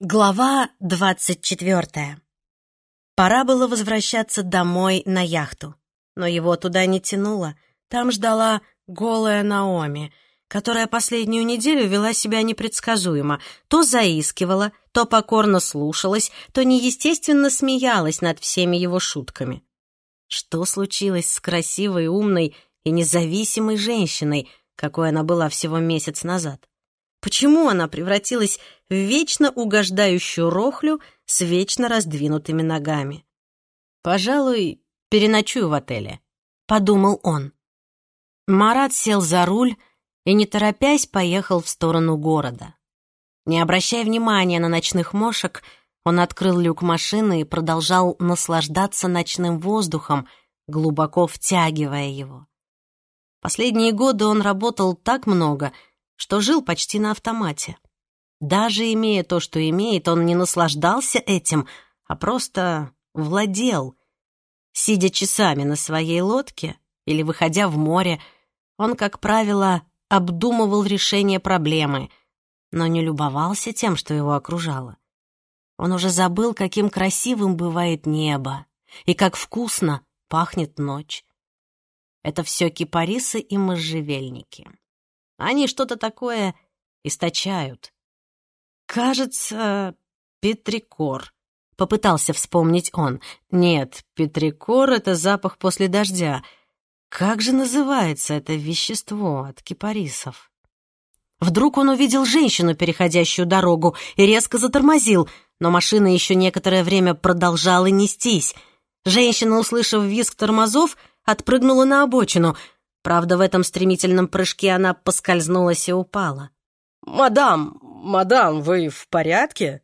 Глава двадцать четвертая. Пора было возвращаться домой на яхту, но его туда не тянуло. Там ждала голая Наоми, которая последнюю неделю вела себя непредсказуемо. То заискивала, то покорно слушалась, то неестественно смеялась над всеми его шутками. Что случилось с красивой, умной и независимой женщиной, какой она была всего месяц назад? Почему она превратилась в вечно угождающую рохлю с вечно раздвинутыми ногами? «Пожалуй, переночую в отеле», — подумал он. Марат сел за руль и, не торопясь, поехал в сторону города. Не обращая внимания на ночных мошек, он открыл люк машины и продолжал наслаждаться ночным воздухом, глубоко втягивая его. Последние годы он работал так много — что жил почти на автомате. Даже имея то, что имеет, он не наслаждался этим, а просто владел. Сидя часами на своей лодке или выходя в море, он, как правило, обдумывал решение проблемы, но не любовался тем, что его окружало. Он уже забыл, каким красивым бывает небо и как вкусно пахнет ночь. Это все кипарисы и можжевельники. Они что-то такое источают. Кажется, петрикор. Попытался вспомнить он. Нет, петрикор — это запах после дождя. Как же называется это вещество от кипарисов? Вдруг он увидел женщину, переходящую дорогу, и резко затормозил, но машина еще некоторое время продолжала нестись. Женщина, услышав визг тормозов, отпрыгнула на обочину — Правда, в этом стремительном прыжке она поскользнулась и упала. «Мадам, мадам, вы в порядке?»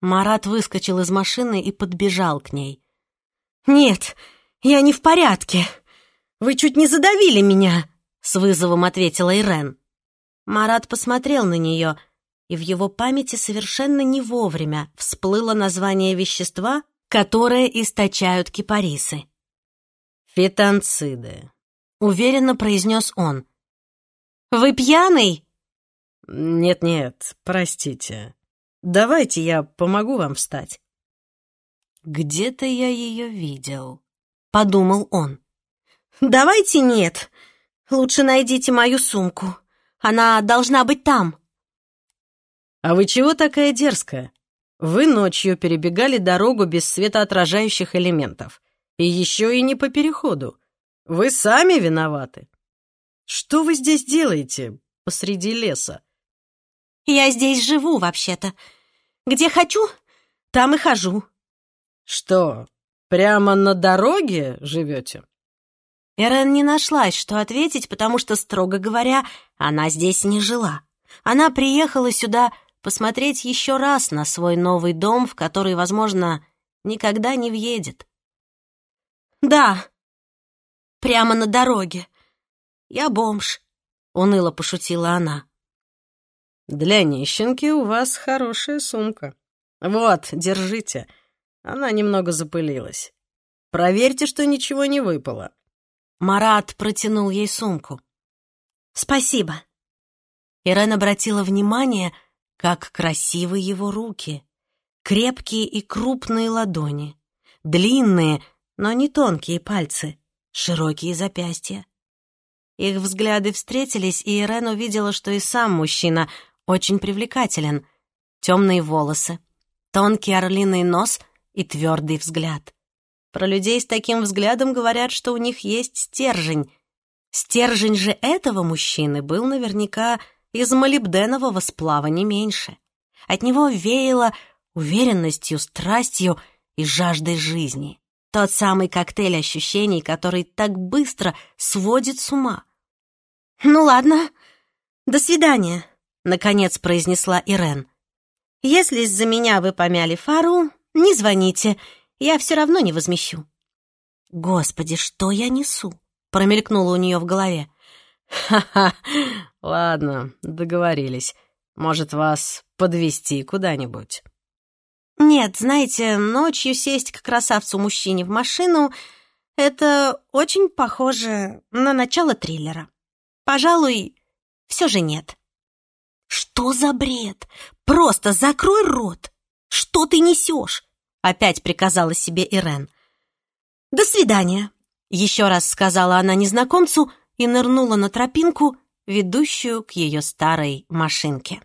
Марат выскочил из машины и подбежал к ней. «Нет, я не в порядке. Вы чуть не задавили меня», — с вызовом ответила Ирен. Марат посмотрел на нее, и в его памяти совершенно не вовремя всплыло название вещества, которое источают кипарисы. «Фитонциды», — уверенно произнес он. «Вы пьяный?» «Нет-нет, простите. Давайте я помогу вам встать». «Где-то я ее видел», — подумал он. «Давайте нет. Лучше найдите мою сумку. Она должна быть там». «А вы чего такая дерзкая? Вы ночью перебегали дорогу без светоотражающих элементов. И еще и не по переходу. Вы сами виноваты. Что вы здесь делаете посреди леса? Я здесь живу, вообще-то. Где хочу, там и хожу. Что, прямо на дороге живете? Эрен не нашлась, что ответить, потому что, строго говоря, она здесь не жила. Она приехала сюда посмотреть еще раз на свой новый дом, в который, возможно, никогда не въедет. «Да, Прямо на дороге. Я бомж», — уныло пошутила она. «Для нищенки у вас хорошая сумка. Вот, держите. Она немного запылилась. Проверьте, что ничего не выпало». Марат протянул ей сумку. «Спасибо». Ирен обратила внимание, как красивы его руки. Крепкие и крупные ладони. Длинные, но не тонкие пальцы широкие запястья. Их взгляды встретились, и Ирен увидела, что и сам мужчина очень привлекателен. Темные волосы, тонкий орлиный нос и твердый взгляд. Про людей с таким взглядом говорят, что у них есть стержень. Стержень же этого мужчины был наверняка из молибденового сплава не меньше. От него веяло уверенностью, страстью и жаждой жизни. Тот самый коктейль ощущений, который так быстро сводит с ума. «Ну ладно, до свидания», — наконец произнесла Ирен. «Если из-за меня вы помяли фару, не звоните, я все равно не возмещу». «Господи, что я несу?» — промелькнуло у нее в голове. «Ха-ха, ладно, договорились. Может, вас подвести куда-нибудь?» Нет, знаете, ночью сесть к красавцу-мужчине в машину — это очень похоже на начало триллера. Пожалуй, все же нет. Что за бред? Просто закрой рот! что ты несешь?» Опять приказала себе Ирен. «До свидания», — еще раз сказала она незнакомцу и нырнула на тропинку, ведущую к ее старой машинке.